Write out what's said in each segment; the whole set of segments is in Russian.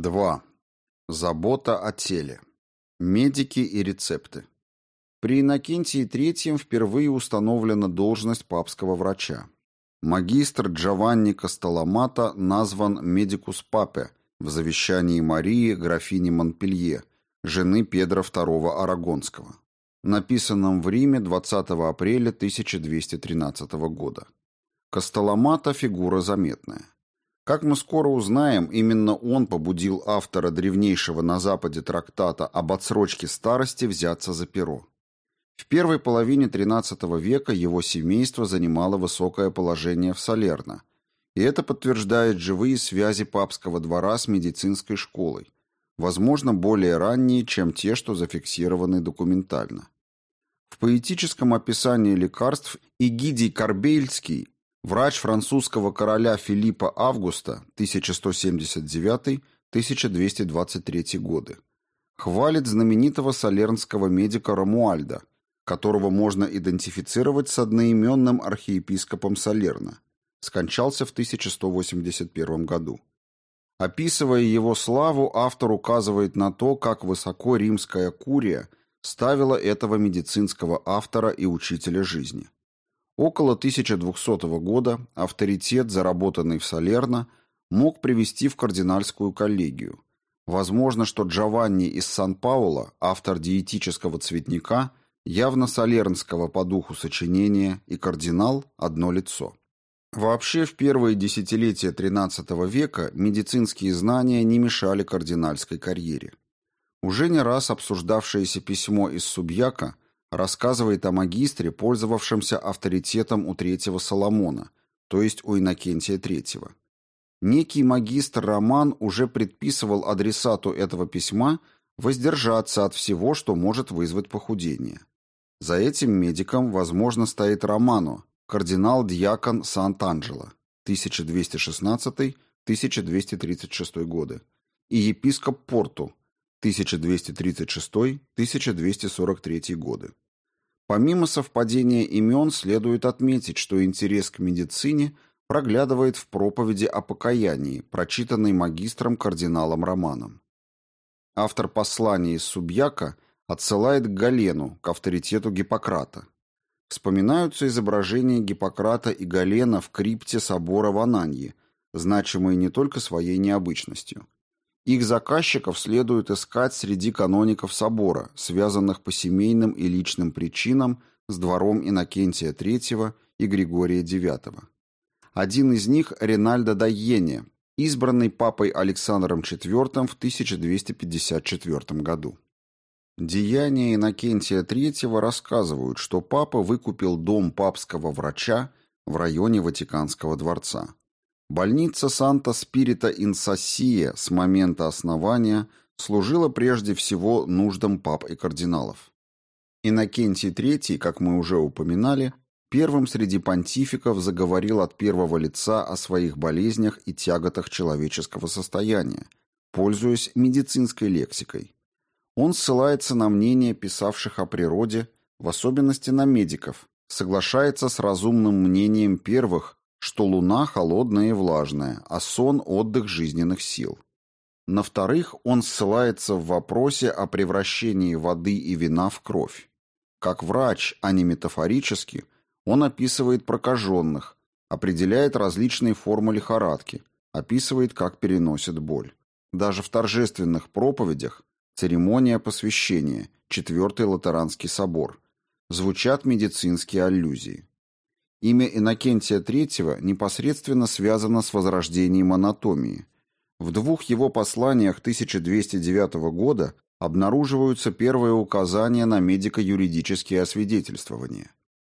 2. Забота о теле. Медики и рецепты. При Иннокентии III впервые установлена должность папского врача. Магистр Джованни Костоломата назван медикус папе в завещании Марии, графини Монпелье, жены Педра II Арагонского, написанном в Риме 20 апреля 1213 года. Костоломата – фигура заметная. Как мы скоро узнаем, именно он побудил автора древнейшего на Западе трактата об отсрочке старости взяться за перо. В первой половине XIII века его семейство занимало высокое положение в Салерно, и это подтверждает живые связи папского двора с медицинской школой, возможно, более ранние, чем те, что зафиксированы документально. В поэтическом описании лекарств Игидий Корбейльский, врач французского короля Филиппа Августа 1179-1223 годы, хвалит знаменитого салернского медика Рамуальда, которого можно идентифицировать с одноименным архиепископом Салерна, скончался в 1181 году. Описывая его славу, автор указывает на то, как высоко римская курия ставила этого медицинского автора и учителя жизни. Около 1200 года авторитет, заработанный в Салерно, мог привести в кардинальскую коллегию. Возможно, что Джованни из Сан-Пауло, автор диетического цветника – явно солернского по духу сочинения, и кардинал – одно лицо. Вообще, в первые десятилетия XIII века медицинские знания не мешали кардинальской карьере. Уже не раз обсуждавшееся письмо из Субьяка рассказывает о магистре, пользовавшемся авторитетом у третьего Соломона, то есть у Иннокентия III. Некий магистр Роман уже предписывал адресату этого письма воздержаться от всего, что может вызвать похудение. За этим медиком, возможно, стоит Романо, кардинал-диакон Сант-Анджело, 1216-1236 годы, и епископ Порту, 1236-1243 годы. Помимо совпадения имен, следует отметить, что интерес к медицине проглядывает в проповеди о покаянии, прочитанной магистром кардиналом Романом. Автор послания из Субьяка – отсылает к Галену, к авторитету Гиппократа. Вспоминаются изображения Гиппократа и Галена в крипте собора в Ананье, значимые не только своей необычностью. Их заказчиков следует искать среди каноников собора, связанных по семейным и личным причинам с двором Иннокентия III и Григория IX. Один из них – Ренальдо Дайене, избранный папой Александром IV в 1254 году. Деяния Иннокентия III рассказывают, что папа выкупил дом папского врача в районе Ватиканского дворца. Больница Санта-Спирита Инсассия с момента основания служила прежде всего нуждам пап и кардиналов. Иннокентий III, как мы уже упоминали, первым среди понтификов заговорил от первого лица о своих болезнях и тяготах человеческого состояния, пользуясь медицинской лексикой. Он ссылается на мнение писавших о природе, в особенности на медиков, соглашается с разумным мнением первых, что луна холодная и влажная, а сон – отдых жизненных сил. На вторых, он ссылается в вопросе о превращении воды и вина в кровь. Как врач, а не метафорически, он описывает прокаженных, определяет различные формы лихорадки, описывает, как переносит боль. Даже в торжественных проповедях Церемония посвящения, Четвертый Латеранский собор. Звучат медицинские аллюзии. Имя Иннокентия III непосредственно связано с возрождением анатомии. В двух его посланиях 1209 года обнаруживаются первые указания на медико-юридические освидетельствования.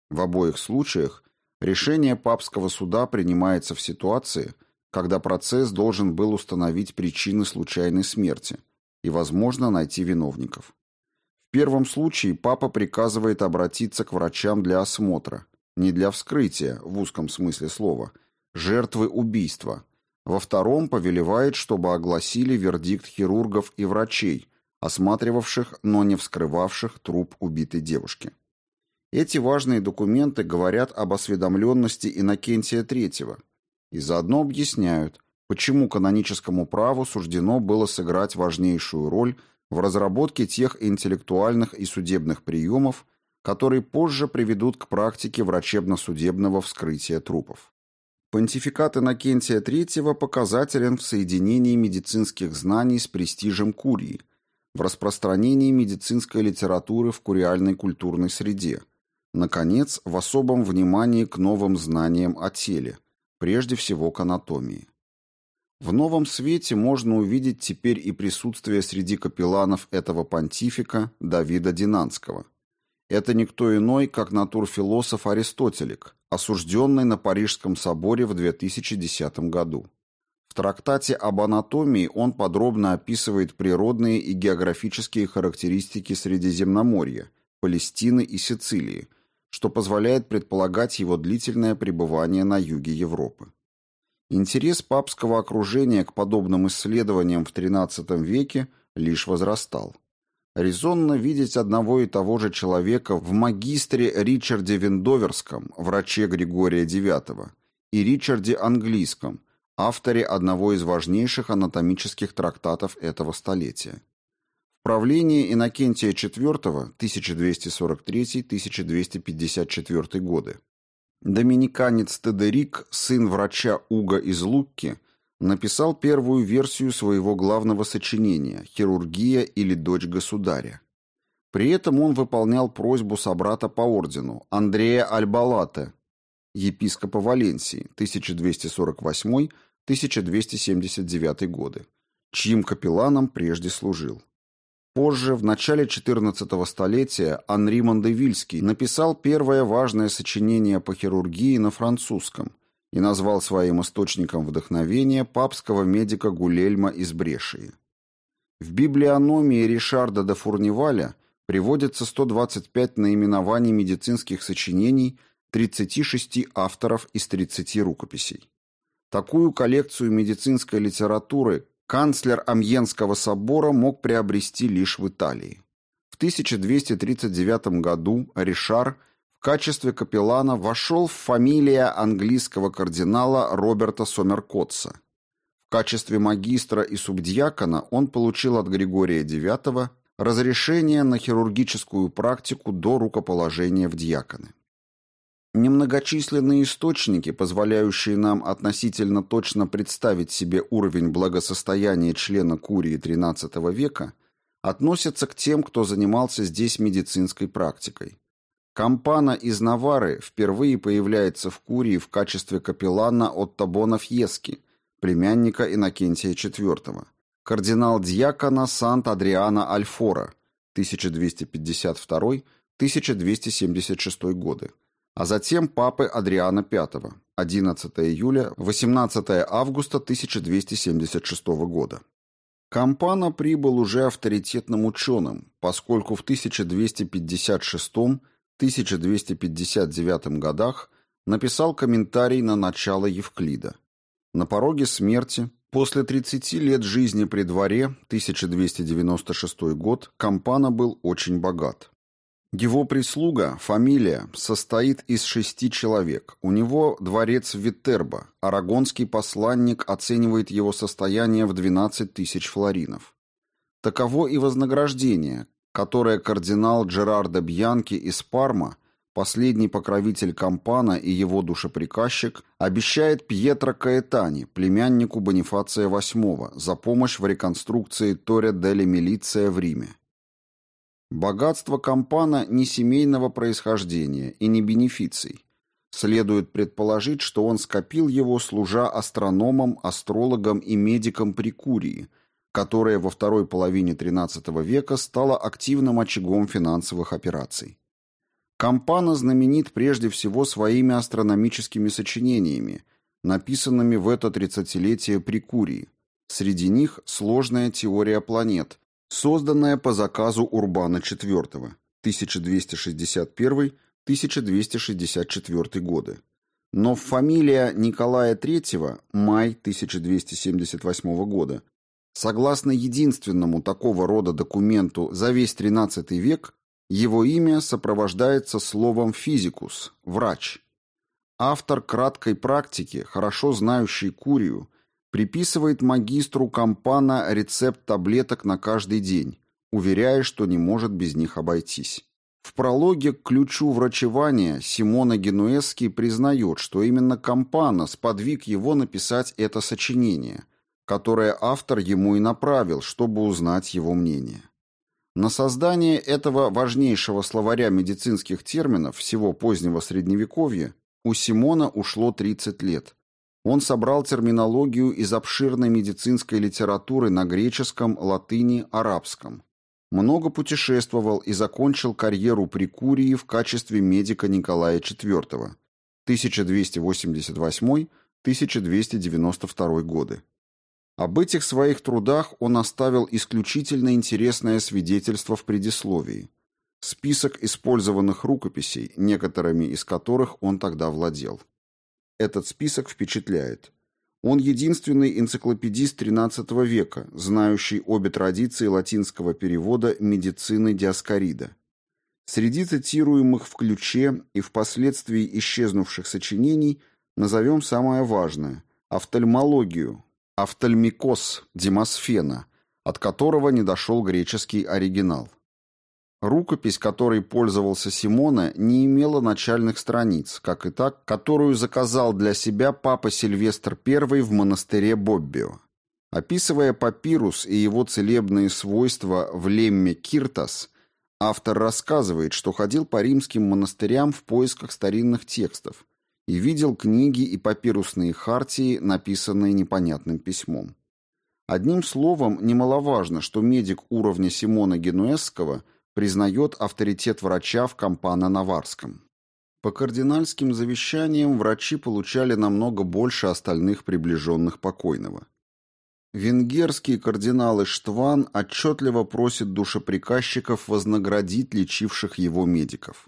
В обоих случаях решение папского суда принимается в ситуации, когда процесс должен был установить причины случайной смерти – и, возможно, найти виновников. В первом случае папа приказывает обратиться к врачам для осмотра, не для вскрытия, в узком смысле слова, жертвы убийства. Во втором повелевает, чтобы огласили вердикт хирургов и врачей, осматривавших, но не вскрывавших труп убитой девушки. Эти важные документы говорят об осведомленности Иннокентия III и заодно объясняют, почему каноническому праву суждено было сыграть важнейшую роль в разработке тех интеллектуальных и судебных приемов, которые позже приведут к практике врачебно-судебного вскрытия трупов. Понтификат Иннокентия III показателен в соединении медицинских знаний с престижем Курии, в распространении медицинской литературы в куриальной культурной среде, наконец, в особом внимании к новым знаниям о теле, прежде всего к анатомии. В новом свете можно увидеть теперь и присутствие среди капелланов этого понтифика Давида Динанского. Это никто иной, как натурфилософ Аристотелик, осужденный на Парижском соборе в 2010 году. В трактате об анатомии он подробно описывает природные и географические характеристики Средиземноморья, Палестины и Сицилии, что позволяет предполагать его длительное пребывание на юге Европы. Интерес папского окружения к подобным исследованиям в XIII веке лишь возрастал. Резонно видеть одного и того же человека в магистре Ричарде Виндоверском, враче Григория IX, и Ричарде Английском, авторе одного из важнейших анатомических трактатов этого столетия. В правлении Иннокентия IV 1243-1254 годы Доминиканец Тедерик, сын врача Уга из Лукки, написал первую версию своего главного сочинения «Хирургия или дочь государя». При этом он выполнял просьбу собрата по ордену Андрея Альбалате, епископа Валенсии, 1248-1279 годы, чьим капелланом прежде служил. Позже, в начале XIV столетия, Анри Мандевильский написал первое важное сочинение по хирургии на французском и назвал своим источником вдохновения папского медика Гулельма из Брешии. В библиономии Ришарда де Фурниваля приводится 125 наименований медицинских сочинений 36 авторов из 30 рукописей. Такую коллекцию медицинской литературы канцлер Амьенского собора мог приобрести лишь в Италии. В 1239 году Ришар качестве капеллана вошел в фамилия английского кардинала Роберта Сомеркотса. В качестве магистра и субдьякона он получил от Григория IX разрешение на хирургическую практику до рукоположения в диаконы. Немногочисленные источники, позволяющие нам относительно точно представить себе уровень благосостояния члена Курии XIII века, относятся к тем, кто занимался здесь медицинской практикой. Кампана из Навары впервые появляется в Курии в качестве капеллана от Табона Фьески, племянника Иннокентия IV, кардинал-дьякона Сант-Адриана Альфора, 1252-1276 годы, а затем папы Адриана V, 11 июля, 18 августа 1276 года. Кампана прибыл уже авторитетным ученым, поскольку в 1256-1259 годах написал комментарий на начало Евклида. На пороге смерти, после 30 лет жизни при дворе, 1296 год, Кампана был очень богат. Его прислуга, фамилия, состоит из шести человек. У него дворец в Витербо. Арагонский посланник оценивает его состояние в 12 тысяч флоринов. Таково и вознаграждение, которое кардинал Джерардо Бьянки из Парма, последний покровитель Кампана и его душеприказчик, обещает Пьетро Каэтани, племяннику Бонифация VIII, за помощь в реконструкции Торе Дели Милиция в Риме. Богатство Кампана не семейного происхождения и не бенефиций. Следует предположить, что он скопил его, служа астрономом, астрологом и медиком при Курии, которая во второй половине XIII века стала активным очагом финансовых операций. Кампана знаменит прежде всего своими астрономическими сочинениями, написанными в это тридцатилетие при Курии. Среди них сложная теория планет, созданная по заказу Урбана IV 1261-1264 годы. Но фамилия Николая III, май 1278 года, согласно единственному такого рода документу за весь XIII век, его имя сопровождается словом «физикус» – «врач». Автор краткой практики, хорошо знающий Курию, приписывает магистру Кампана рецепт таблеток на каждый день, уверяя, что не может без них обойтись. В прологе к ключу врачевания Симона Генуэзский признает, что именно Кампана сподвиг его написать это сочинение, которое автор ему и направил, чтобы узнать его мнение. На создание этого важнейшего словаря медицинских терминов всего позднего Средневековья у Симона ушло 30 лет. Он собрал терминологию из обширной медицинской литературы на греческом, латыни, арабском много путешествовал и закончил карьеру при Курии в качестве медика Николая IV 1288-1292 годы. Об этих своих трудах он оставил исключительно интересное свидетельство в предисловии. Список использованных рукописей, некоторыми из которых он тогда владел. Этот список впечатляет. Он единственный энциклопедист XIII века, знающий обе традиции латинского перевода медицины Диаскорида. Среди цитируемых в ключе и впоследствии исчезнувших сочинений назовем самое важное – офтальмологию, офтальмикос Демосфена, от которого не дошел греческий оригинал. Рукопись, которой пользовался Симона, не имела начальных страниц, как и та, которую заказал для себя папа Сильвестр I в монастыре Боббио. Описывая папирус и его целебные свойства в лемме Киртас, автор рассказывает, что ходил по римским монастырям в поисках старинных текстов и видел книги и папирусные хартии, написанные непонятным письмом. Одним словом, немаловажно, что медик уровня Симона Генуэзского – признает авторитет врача в Кампано-Наварском. По кардинальским завещаниям врачи получали намного больше остальных приближенных покойного. Венгерский кардинал Иштван отчетливо просит душеприказчиков вознаградить лечивших его медиков.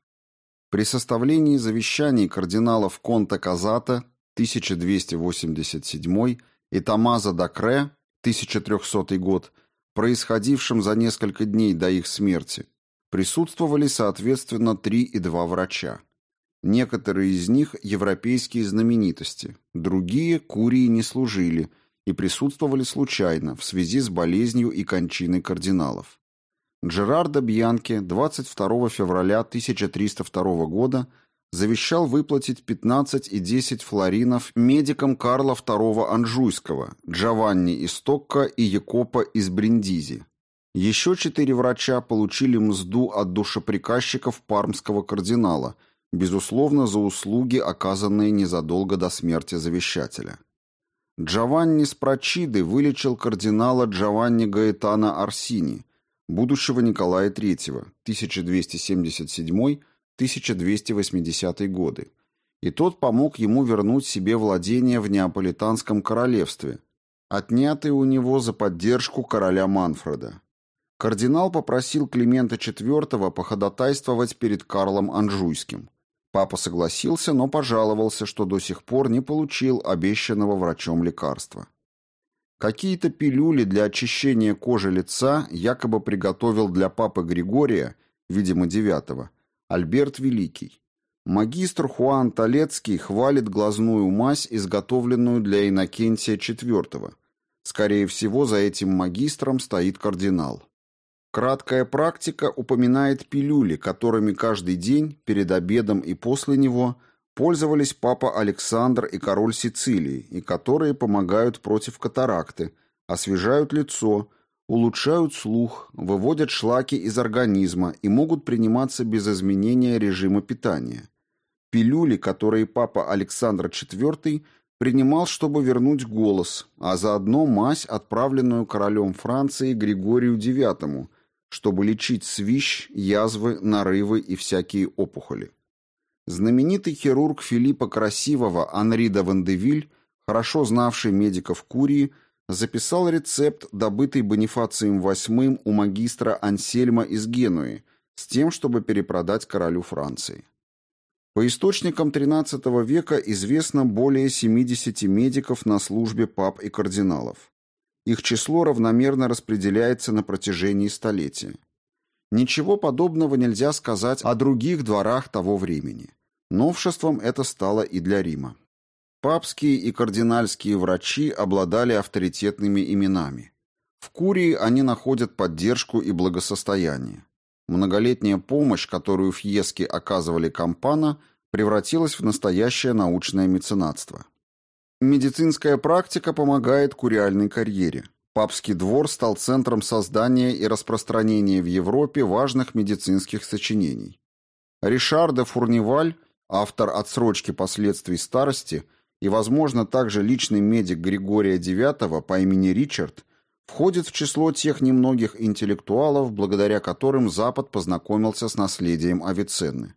При составлении завещаний кардиналов Конта Казата 1287 и Томазо Дакре 1300 год, происходившем за несколько дней до их смерти, Присутствовали, соответственно, три и два врача. Некоторые из них – европейские знаменитости, другие – курии не служили и присутствовали случайно в связи с болезнью и кончиной кардиналов. Джерардо Бьянки 22 февраля 1302 года завещал выплатить 15 и 10 флоринов медикам Карла II Анжуйского, Джованни из Токко и Якопа из Бриндизи, еще четыре врача получили мзду от душеприказчиков пармского кардинала, безусловно, за услуги, оказанные незадолго до смерти завещателя. Джованни Спрачиды вылечил кардинала Джованни Гаэтана Арсини, будущего Николая III, 1277-1280 годы, и тот помог ему вернуть себе владения в Неаполитанском королевстве, отнятые у него за поддержку короля Манфреда. Кардинал попросил Климента IV походатайствовать перед Карлом Анжуйским. Папа согласился, но пожаловался, что до сих пор не получил обещанного врачом лекарства. Какие-то пилюли для очищения кожи лица якобы приготовил для папы Григория, видимо, девятого, Альберт Великий. Магистр Хуан Толецкий хвалит глазную мазь, изготовленную для Иннокентия IV. Скорее всего, за этим магистром стоит кардинал. Краткая практика упоминает пилюли, которыми каждый день, перед обедом и после него, пользовались папа Александр и король Сицилии, и которые помогают против катаракты, освежают лицо, улучшают слух, выводят шлаки из организма и могут приниматься без изменения режима питания. Пилюли, которые папа Александр IV принимал, чтобы вернуть голос, а заодно мазь, отправленную королем Франции Григорию IX, чтобы лечить свищ, язвы, нарывы и всякие опухоли. Знаменитый хирург Филиппа Красивого Анри де Вандевиль, хорошо знавший медиков Курии, записал рецепт, добытый Бонифацием VIII у магистра Ансельма из Генуи, с тем, чтобы перепродать королю Франции. По источникам XIII века известно более 70 медиков на службе пап и кардиналов. Их число равномерно распределяется на протяжении столетия. Ничего подобного нельзя сказать о других дворах того времени. Новшеством это стало и для Рима. Папские и кардинальские врачи обладали авторитетными именами. В Курии они находят поддержку и благосостояние. Многолетняя помощь, которую Фьески оказывали Кампана, превратилась в настоящее научное меценатство. Медицинская практика помогает куриальной карьере. Папский двор стал центром создания и распространения в Европе важных медицинских сочинений. Ришар де Фурниваль, автор отсрочки последствий старости и, возможно, также личный медик Григория IX по имени Ричард, входит в число тех немногих интеллектуалов, благодаря которым Запад познакомился с наследием Авиценны.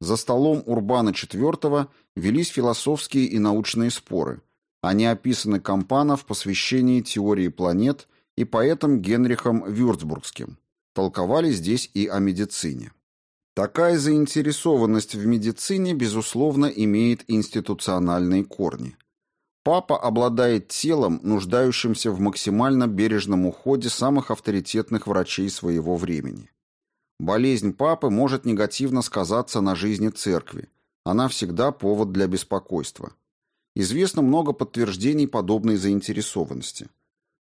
За столом Урбана IV велись философские и научные споры. Они описаны Кампана в посвящении теории планет и поэтом Генрихом Вюрцбургским. Толковали здесь и о медицине. Такая заинтересованность в медицине, безусловно, имеет институциональные корни. Папа обладает телом, нуждающимся в максимально бережном уходе самых авторитетных врачей своего времени. Болезнь папы может негативно сказаться на жизни церкви. Она всегда повод для беспокойства. Известно много подтверждений подобной заинтересованности.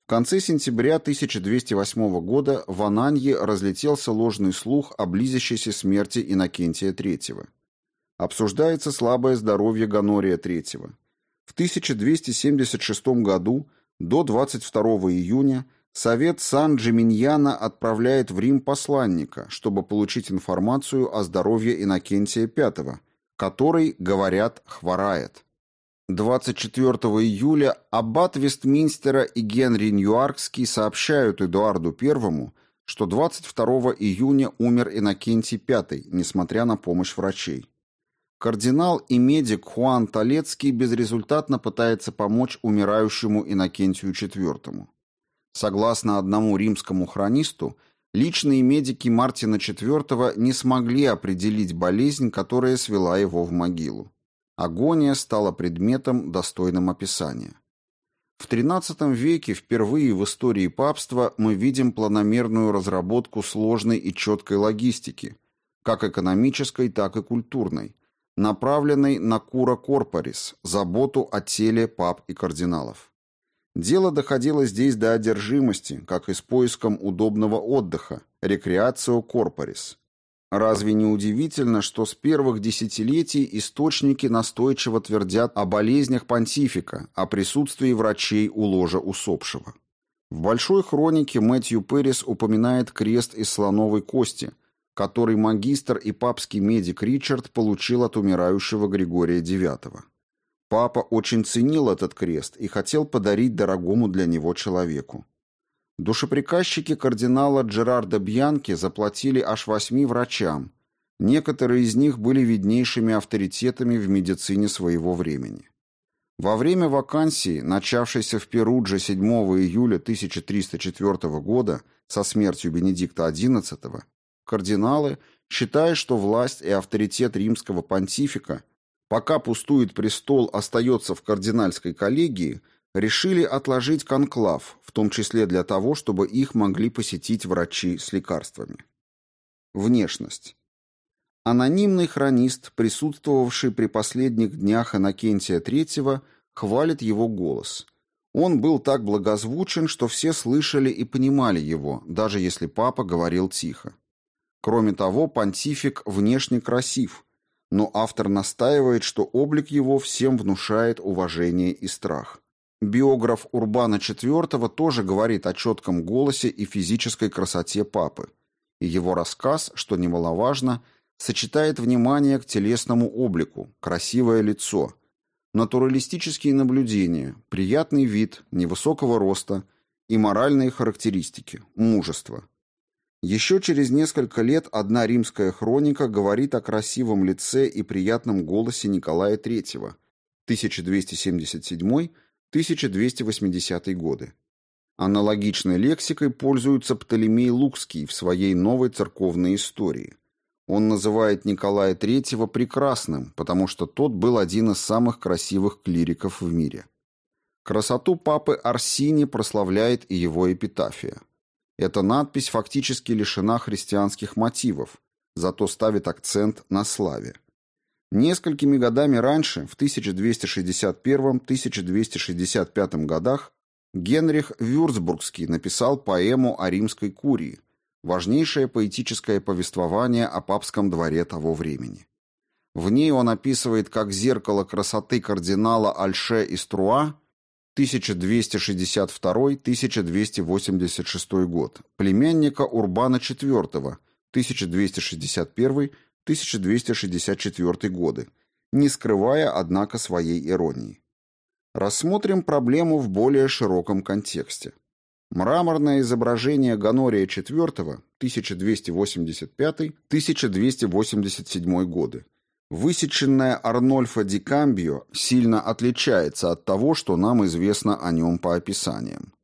В конце сентября 1208 года в Ананье разлетелся ложный слух о близящейся смерти Иннокентия III. Обсуждается слабое здоровье Гонория III. В 1276 году до 22 июня Совет Сан-Джиминьяна отправляет в Рим посланника, чтобы получить информацию о здоровье Иннокентия V, который, говорят, хворает. 24 июля аббат Вестминстера и Генри Ньюаркский сообщают Эдуарду I, что 22 июня умер Иннокентий V, несмотря на помощь врачей. Кардинал и медик Хуан Толецкий безрезультатно пытается помочь умирающему Иннокентию IV. Согласно одному римскому хронисту, личные медики Мартина IV не смогли определить болезнь, которая свела его в могилу. Агония стала предметом, достойным описания. В XIII веке впервые в истории папства мы видим планомерную разработку сложной и четкой логистики, как экономической, так и культурной, направленной на кура корпорис, заботу о теле пап и кардиналов. Дело доходило здесь до одержимости, как и с поиском удобного отдыха, рекреацио корпорис. Разве не удивительно, что с первых десятилетий источники настойчиво твердят о болезнях понтифика, о присутствии врачей у ложа усопшего? В большой хронике Мэтью Перрис упоминает крест из слоновой кости, который магистр и папский медик Ричард получил от умирающего Григория IX. Папа очень ценил этот крест и хотел подарить дорогому для него человеку. Душеприказчики кардинала Джерарда Бьянки заплатили аж восьми врачам. Некоторые из них были виднейшими авторитетами в медицине своего времени. Во время вакансии, начавшейся в Перудже 7 июля 1304 года со смертью Бенедикта XI, кардиналы, считая, что власть и авторитет римского понтифика – пока пустует престол, остается в кардинальской коллегии, решили отложить конклав, в том числе для того, чтобы их могли посетить врачи с лекарствами. Внешность. Анонимный хронист, присутствовавший при последних днях Иннокентия III, хвалит его голос. Он был так благозвучен, что все слышали и понимали его, даже если папа говорил тихо. Кроме того, понтифик внешне красив, но автор настаивает, что облик его всем внушает уважение и страх. Биограф Урбана IV тоже говорит о четком голосе и физической красоте папы, и его рассказ, что немаловажно, сочетает внимание к телесному облику, красивое лицо, натуралистические наблюдения, приятный вид, невысокого роста и моральные характеристики, мужество – еще через несколько лет одна римская хроника говорит о красивом лице и приятном голосе Николая III 1277-1280 годы. Аналогичной лексикой пользуется Птолемей Лукский в своей новой церковной истории. Он называет Николая III прекрасным, потому что тот был один из самых красивых клириков в мире. Красоту папы Арсини прославляет и его эпитафия. Эта надпись фактически лишена христианских мотивов, зато ставит акцент на славе. Несколькими годами раньше, в 1261-1265 годах, Генрих Вюрцбургский написал поэму о римской курии, важнейшее поэтическое повествование о папском дворе того времени. В ней он описывает как зеркало красоты кардинала Альше из Труа 1262-1286 год, племянника Урбана IV 1261-1264 годы, не скрывая, однако, своей иронии. Рассмотрим проблему в более широком контексте. Мраморное изображение Ганория IV 1285-1287 годы Высеченное Арнольфо ди Камбио сильно отличается от того, что нам известно о нем по описаниям.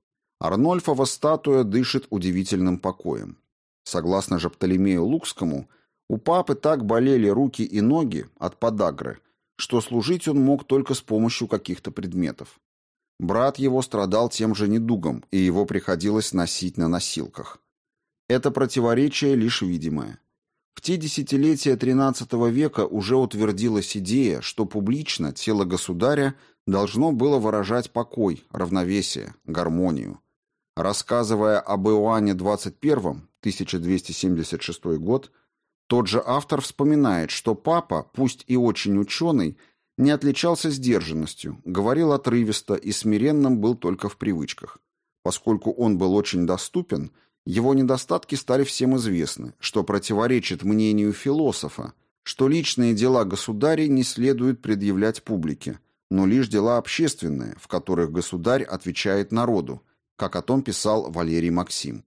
Арнольфова статуя дышит удивительным покоем. Согласно же Птолемею Лукскому, у папы так болели руки и ноги от подагры, что служить он мог только с помощью каких-то предметов. Брат его страдал тем же недугом, и его приходилось носить на носилках. Это противоречие лишь видимое. В те десятилетия XIII века уже утвердилась идея, что публично тело государя должно было выражать покой, равновесие, гармонию. Рассказывая об Иоанне XXI, 1276 год, тот же автор вспоминает, что папа, пусть и очень ученый, не отличался сдержанностью, говорил отрывисто и смиренным был только в привычках. Поскольку он был очень доступен – его недостатки стали всем известны, что противоречит мнению философа, что личные дела государей не следует предъявлять публике, но лишь дела общественные, в которых государь отвечает народу, как о том писал Валерий Максим.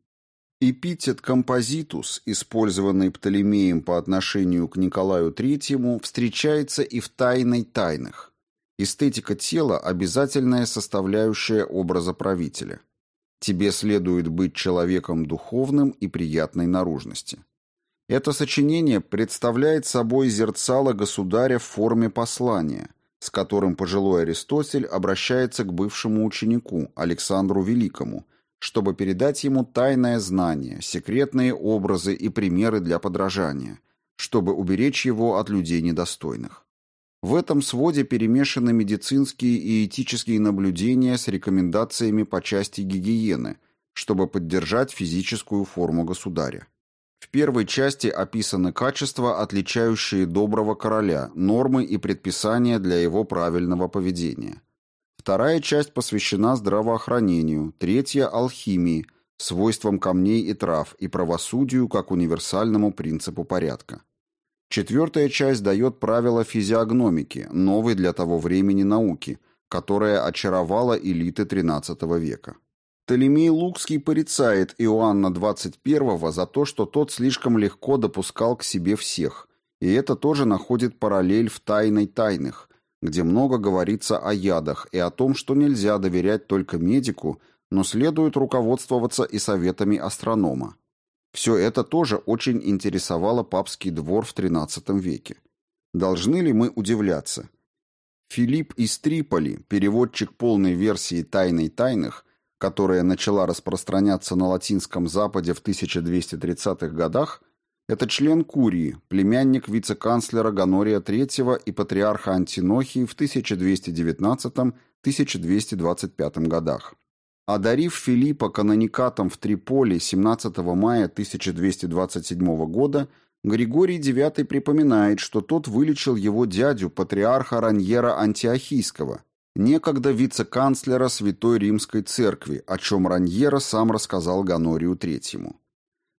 Эпитет «композитус», использованный Птолемеем по отношению к Николаю III, встречается и в «тайной тайных». Эстетика тела – обязательная составляющая образа правителя – Тебе следует быть человеком духовным и приятной наружности. Это сочинение представляет собой зерцало государя в форме послания, с которым пожилой Аристотель обращается к бывшему ученику Александру Великому, чтобы передать ему тайное знание, секретные образы и примеры для подражания, чтобы уберечь его от людей недостойных. В этом своде перемешаны медицинские и этические наблюдения с рекомендациями по части гигиены, чтобы поддержать физическую форму государя. В первой части описаны качества, отличающие доброго короля, нормы и предписания для его правильного поведения. Вторая часть посвящена здравоохранению, третья – алхимии, свойствам камней и трав и правосудию как универсальному принципу порядка. Четвертая часть дает правила физиогномики, новой для того времени науки, которая очаровала элиты XIII века. Птолемей Лукский порицает Иоанна XXI за то, что тот слишком легко допускал к себе всех, и это тоже находит параллель в «Тайной тайных», где много говорится о ядах и о том, что нельзя доверять только медику, но следует руководствоваться и советами астронома. Все это тоже очень интересовало папский двор в XIII веке. Должны ли мы удивляться? Филипп из Триполи, переводчик полной версии «Тайной тайных», которая начала распространяться на Латинском Западе в 1230-х годах, это член Курии, племянник вице-канцлера Ганория III и патриарха Антинохии в 1219-1225 годах. Одарив Филиппа каноникатом в Триполи 17 мая 1227 года, Григорий IX припоминает, что тот вылечил его дядю, патриарха Раньера Антиохийского, некогда вице-канцлера Святой Римской Церкви, о чем Раньера сам рассказал Ганорию III.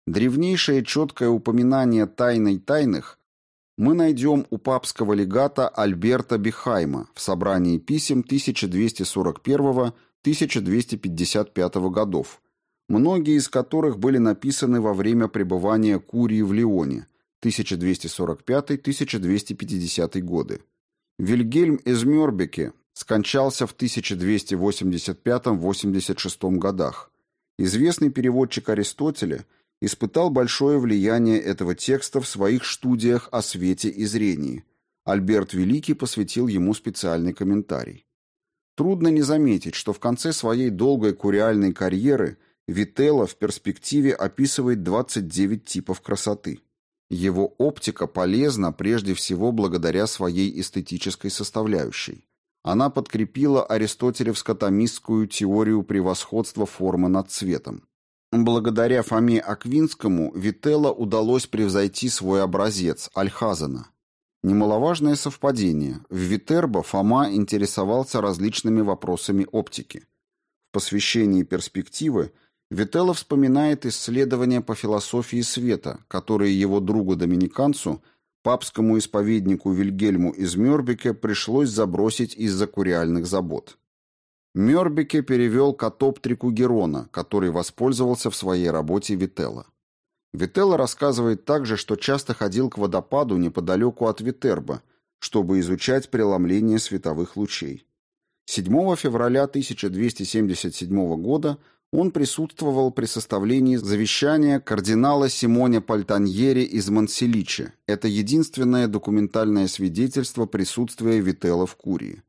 Древнейшее четкое упоминание тайной тайных мы найдем у папского легата Альберта Бихайма в собрании писем 1241 1255 годов, многие из которых были написаны во время пребывания Курии в Лионе 1245-1250 годы. Вильгельм из Мёрбеке скончался в 1285-86 годах. Известный переводчик Аристотеля испытал большое влияние этого текста в своих студиях о свете и зрении. Альберт Великий посвятил ему специальный комментарий. Трудно не заметить, что в конце своей долгой куриальной карьеры Вителло в перспективе описывает 29 типов красоты. Его оптика полезна прежде всего благодаря своей эстетической составляющей. Она подкрепила аристотелевско-томистскую теорию превосходства формы над цветом. Благодаря Фоме Аквинскому Вителло удалось превзойти свой образец Альхазена. Немаловажное совпадение. В Витербо Фома интересовался различными вопросами оптики. В посвящении перспективы Вителло вспоминает исследования по философии света, которые его другу-доминиканцу, папскому исповеднику Вильгельму из Мёрбеке, пришлось забросить из-за куриальных забот. Мёрбеке перевел катоптрику Герона, который воспользовался в своей работе Вителла. Вителло рассказывает также, что часто ходил к водопаду неподалеку от Витерба, чтобы изучать преломление световых лучей. 7 февраля 1277 года он присутствовал при составлении завещания кардинала Симоне Пальтаньери из Монселиче. Это единственное документальное свидетельство присутствия Вителла в Курии.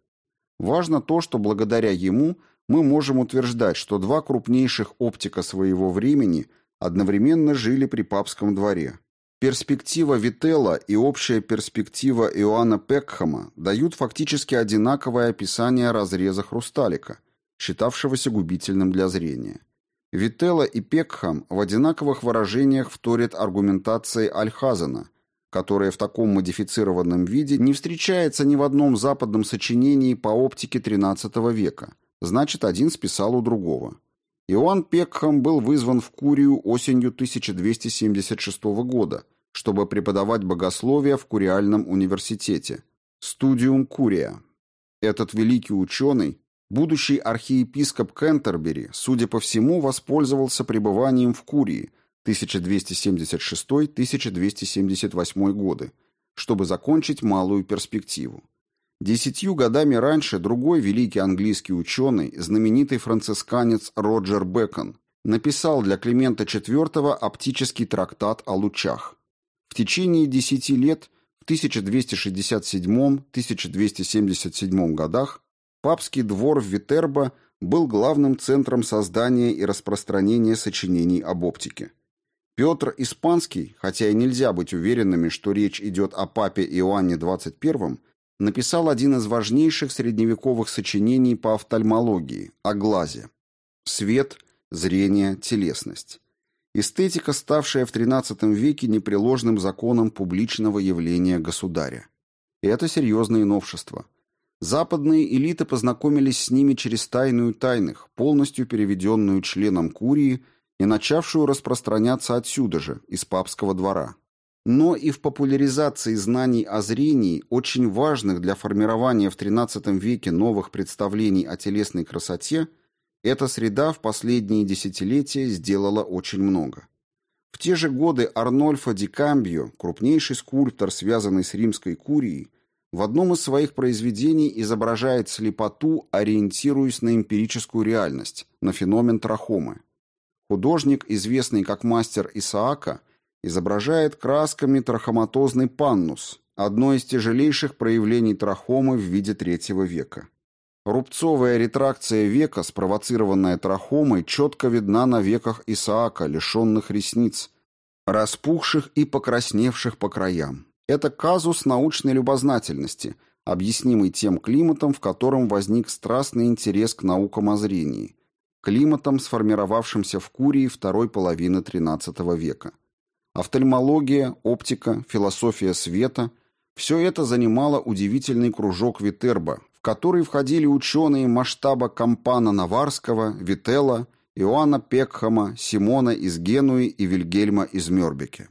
Важно то, что благодаря ему мы можем утверждать, что два крупнейших оптика своего времени одновременно жили при папском дворе. Перспектива Вителла и общая перспектива Иоанна Пекхама дают фактически одинаковое описание разреза хрусталика, считавшегося губительным для зрения. Вителла и Пекхам в одинаковых выражениях вторят аргументации Альхазена, которое в таком модифицированном виде не встречается ни в одном западном сочинении по оптике XIII века, значит, один списал у другого. Иоанн Пекхам был вызван в Курию осенью 1276 года, чтобы преподавать богословие в Куриальном университете, Студиум Курия. Этот великий ученый, будущий архиепископ Кентербери, судя по всему, воспользовался пребыванием в Курии – 1276-1278 годы, чтобы закончить малую перспективу. Десятью годами раньше другой великий английский ученый, знаменитый францисканец Роджер Бэкон, написал для Климента IV оптический трактат о лучах. В течение десяти лет, в 1267-1277 годах, папский двор в Витербо был главным центром создания и распространения сочинений об оптике. Петр Испанский, хотя и нельзя быть уверенными, что речь идет о папе Иоанне XXI, написал один из важнейших средневековых сочинений по офтальмологии – о глазе. Свет, зрение, телесность. Эстетика, ставшая в XIII веке непреложным законом публичного явления государя. Это серьезные новшества. Западные элиты познакомились с ними через тайную тайных, полностью переведенную членом Курии – и начавшую распространяться отсюда же, из папского двора. Но и в популяризации знаний о зрении, очень важных для формирования в XIII веке новых представлений о телесной красоте, эта среда в последние десятилетия сделала очень много. В те же годы Арнольфо ди Камбио, крупнейший скульптор, связанный с римской курией, в одном из своих произведений изображает слепоту, ориентируясь на эмпирическую реальность, на феномен трахомы. Художник, известный как мастер Исаака, изображает красками трахоматозный паннус, одно из тяжелейших проявлений трахомы в виде третьего века. Рубцовая ретракция века, спровоцированная трахомой, четко видна на веках Исаака, лишенных ресниц, распухших и покрасневших по краям. Это казус научной любознательности, объяснимый тем климатом, в котором возник страстный интерес к наукам о зрении – климатом, сформировавшимся в Курии второй половины XIII века. Офтальмология, оптика, философия света – все это занимало удивительный кружок Витерба, в который входили ученые масштаба Кампана Наварского, Вителла, Иоанна Пекхама, Симона из Генуи и Вильгельма из Мёрбеке.